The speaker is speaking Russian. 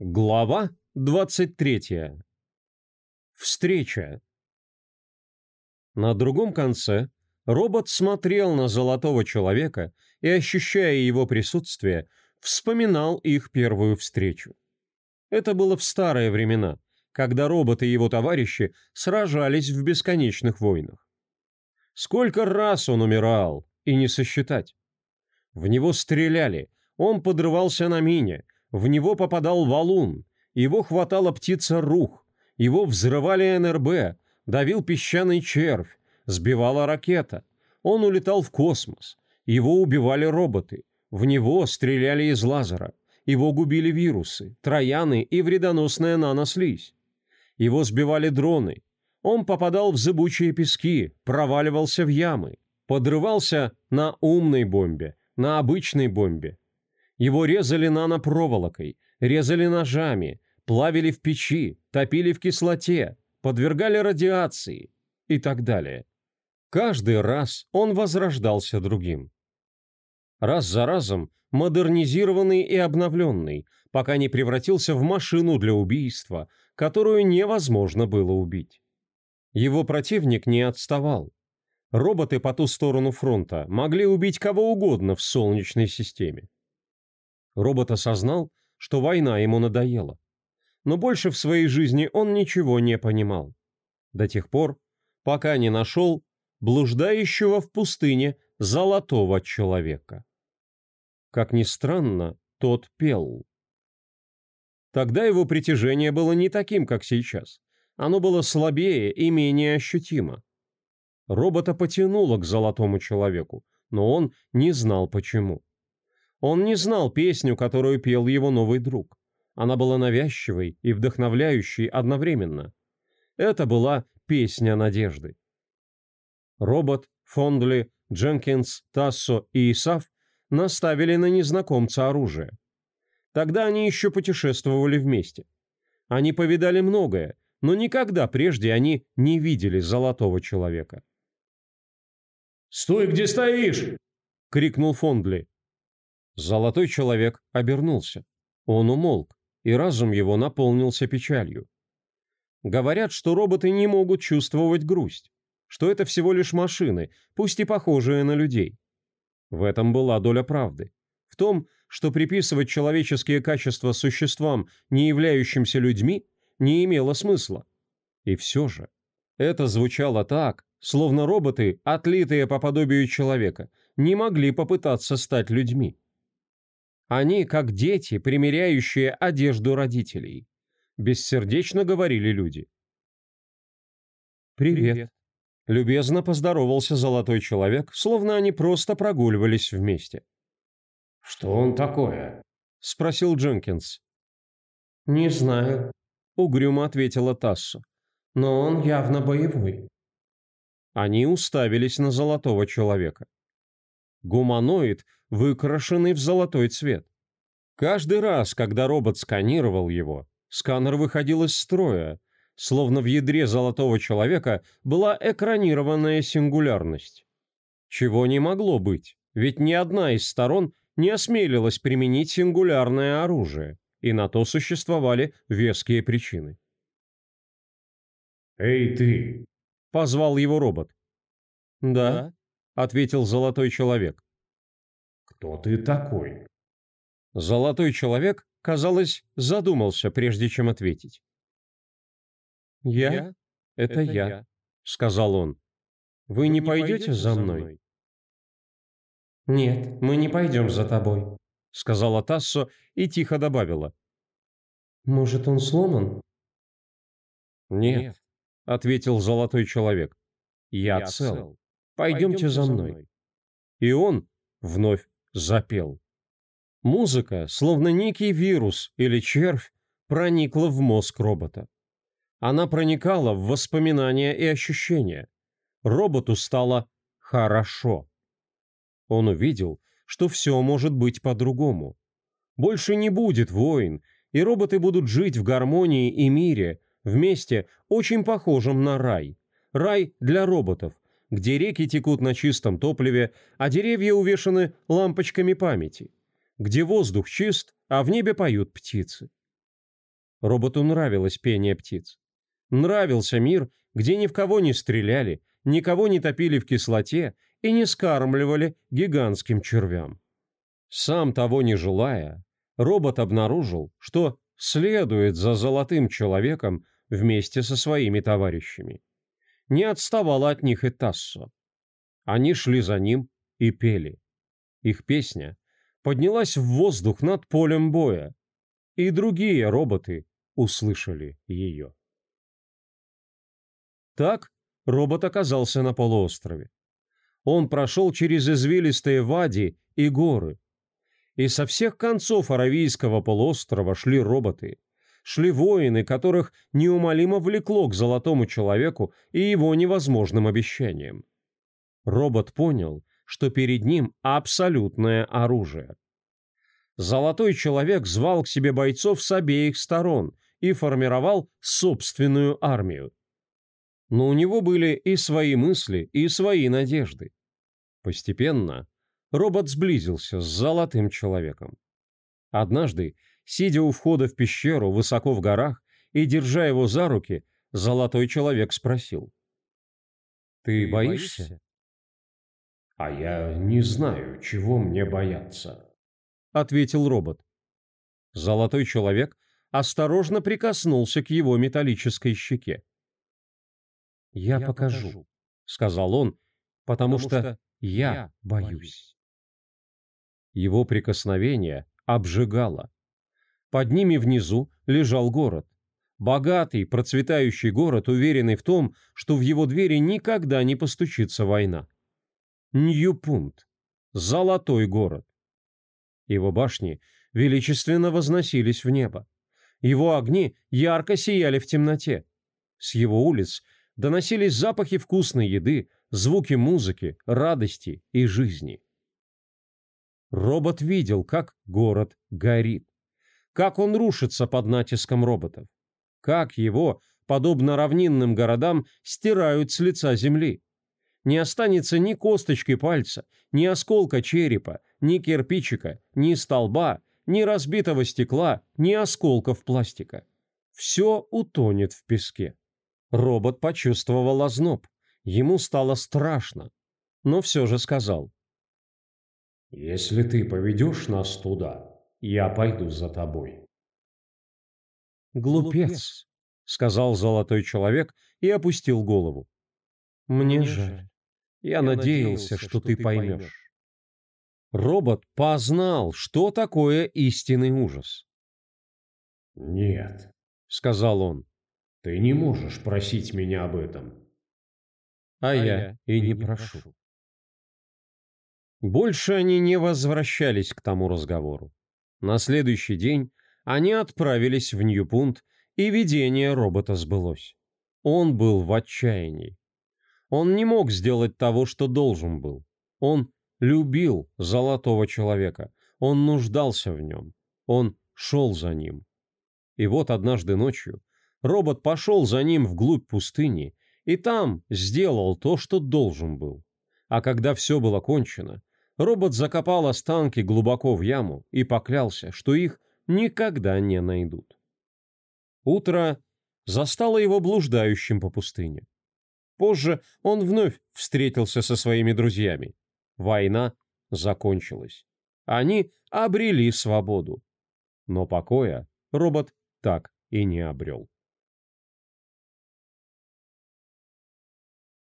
Глава 23. Встреча. На другом конце робот смотрел на золотого человека и, ощущая его присутствие, вспоминал их первую встречу. Это было в старые времена, когда робот и его товарищи сражались в бесконечных войнах. Сколько раз он умирал, и не сосчитать. В него стреляли, он подрывался на мине, в него попадал валун, его хватала птица рух, его взрывали НРБ, давил песчаный червь, сбивала ракета. Он улетал в космос, его убивали роботы, в него стреляли из лазера, его губили вирусы, трояны и вредоносная нанослизь. Его сбивали дроны, он попадал в зыбучие пески, проваливался в ямы, подрывался на умной бомбе, на обычной бомбе, его резали нанопроволокой, резали ножами, плавили в печи, топили в кислоте, подвергали радиации и так далее. Каждый раз он возрождался другим. Раз за разом модернизированный и обновленный, пока не превратился в машину для убийства, которую невозможно было убить. Его противник не отставал. Роботы по ту сторону фронта могли убить кого угодно в Солнечной системе. Робот осознал, что война ему надоела. Но больше в своей жизни он ничего не понимал. До тех пор, пока не нашел блуждающего в пустыне золотого человека. Как ни странно, тот пел. Тогда его притяжение было не таким, как сейчас. Оно было слабее и менее ощутимо. Робота потянуло к золотому человеку, но он не знал почему. Он не знал песню, которую пел его новый друг. Она была навязчивой и вдохновляющей одновременно. Это была песня надежды. Робот, Фондли, Дженкинс, Тассо и Исаф наставили на незнакомца оружие. Тогда они еще путешествовали вместе. Они повидали многое, но никогда прежде они не видели золотого человека. «Стой, где стоишь!» — крикнул Фондли. Золотой человек обернулся. Он умолк, и разум его наполнился печалью. Говорят, что роботы не могут чувствовать грусть, что это всего лишь машины, пусть и похожие на людей. В этом была доля правды. В том, что приписывать человеческие качества существам, не являющимся людьми, не имело смысла. И все же, это звучало так, словно роботы, отлитые по подобию человека, не могли попытаться стать людьми. Они, как дети, примеряющие одежду родителей. Бессердечно говорили люди. «Привет», Привет. — любезно поздоровался золотой человек, словно они просто прогуливались вместе. «Что он такое?» — спросил Дженкинс. «Не знаю», — угрюмо ответила Тассу. «Но он явно боевой». Они уставились на золотого человека. Гуманоид выкрашенный в золотой цвет. Каждый раз, когда робот сканировал его, сканер выходил из строя, словно в ядре золотого человека была экранированная сингулярность. Чего не могло быть, ведь ни одна из сторон не осмелилась применить сингулярное оружие, и на то существовали веские причины. «Эй, ты!» — позвал его робот. «Да», — ответил золотой человек. «Кто ты такой?» Золотой человек, казалось, задумался, прежде чем ответить. «Я? я? Это, Это я», я, — сказал он. «Вы, Вы не пойдете, пойдете за мной?» «Нет, мы не пойдем за тобой», — сказала Тассо и тихо добавила. «Может, он сломан?» «Нет», Нет — ответил золотой человек. «Я, я цел. Пойдемте, за мной». И он вновь запел. Музыка, словно некий вирус или червь, проникла в мозг робота. Она проникала в воспоминания и ощущения. Роботу стало хорошо. Он увидел, что все может быть по-другому. Больше не будет войн, и роботы будут жить в гармонии и мире, вместе очень похожем на рай. Рай для роботов, где реки текут на чистом топливе, а деревья увешаны лампочками памяти, где воздух чист, а в небе поют птицы. Роботу нравилось пение птиц. Нравился мир, где ни в кого не стреляли, никого не топили в кислоте и не скармливали гигантским червям. Сам того не желая, робот обнаружил, что следует за золотым человеком вместе со своими товарищами. Не отставала от них и Тассо. Они шли за ним и пели. Их песня поднялась в воздух над полем боя, и другие роботы услышали ее. Так робот оказался на полуострове. Он прошел через извилистые вади и горы. И со всех концов Аравийского полуострова шли роботы. Шли воины, которых неумолимо влекло к золотому человеку и его невозможным обещаниям. Робот понял, что перед ним абсолютное оружие. Золотой человек звал к себе бойцов с обеих сторон и формировал собственную армию. Но у него были и свои мысли, и свои надежды. Постепенно робот сблизился с золотым человеком. Однажды, сидя у входа в пещеру высоко в горах и держа его за руки, золотой человек спросил. «Ты боишься?» «А я не знаю, чего мне бояться», — ответил робот. Золотой человек осторожно прикоснулся к его металлической щеке. «Я, я покажу», покажу, — сказал он, — «потому, потому что, что я боюсь». Его прикосновение обжигало. Под ними внизу лежал город. Богатый, процветающий город, уверенный в том, что в его двери никогда не постучится война. Ньюпунт. Золотой город. Его башни величественно возносились в небо. Его огни ярко сияли в темноте. С его улиц доносились запахи вкусной еды, звуки музыки, радости и жизни. Робот видел, как город горит, как он рушится под натиском роботов, как его, подобно равнинным городам, стирают с лица земли. Не останется ни косточки пальца, ни осколка черепа, ни кирпичика, ни столба, ни разбитого стекла, ни осколков пластика. Все утонет в песке. Робот почувствовал озноб. Ему стало страшно, но все же сказал. «Если ты поведешь нас туда, я пойду за тобой». «Глупец», — сказал золотой человек и опустил голову. «Мне жаль. Я, надеялся, что, ты поймешь». поймешь. Робот познал, что такое истинный ужас. «Нет», — сказал он, — «ты не можешь просить меня об этом». «А, а я и не прошу». Больше они не возвращались к тому разговору. На следующий день они отправились в Ньюпунт, и видение робота сбылось. Он был в отчаянии. Он не мог сделать того, что должен был. Он любил золотого человека, он нуждался в нем, он шел за ним. И вот однажды ночью робот пошел за ним вглубь пустыни и там сделал то, что должен был. А когда все было кончено, робот закопал останки глубоко в яму и поклялся, что их никогда не найдут. Утро застало его блуждающим по пустыне. Позже он вновь встретился со своими друзьями. Война закончилась. Они обрели свободу. Но покоя робот так и не обрел.